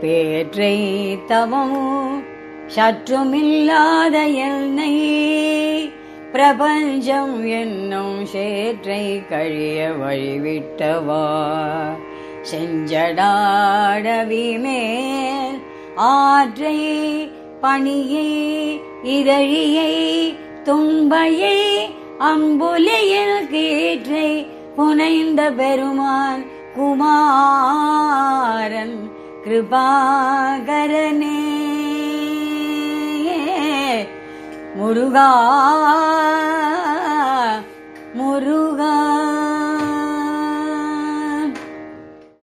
பேற்றை தவமும் சற்றுமில்லாத என்னை பிரபஞ்சம் என்னும் சேற்றை கழிய வழிவிட்டவா? செஞ்சடாடவி ஆற்றை பணியை இதழியை தும்பையை அம்புலியில் கீற்றை புனைந்த பெருமான் குமாரன். கிருபாகரனே. முருகா முருகா.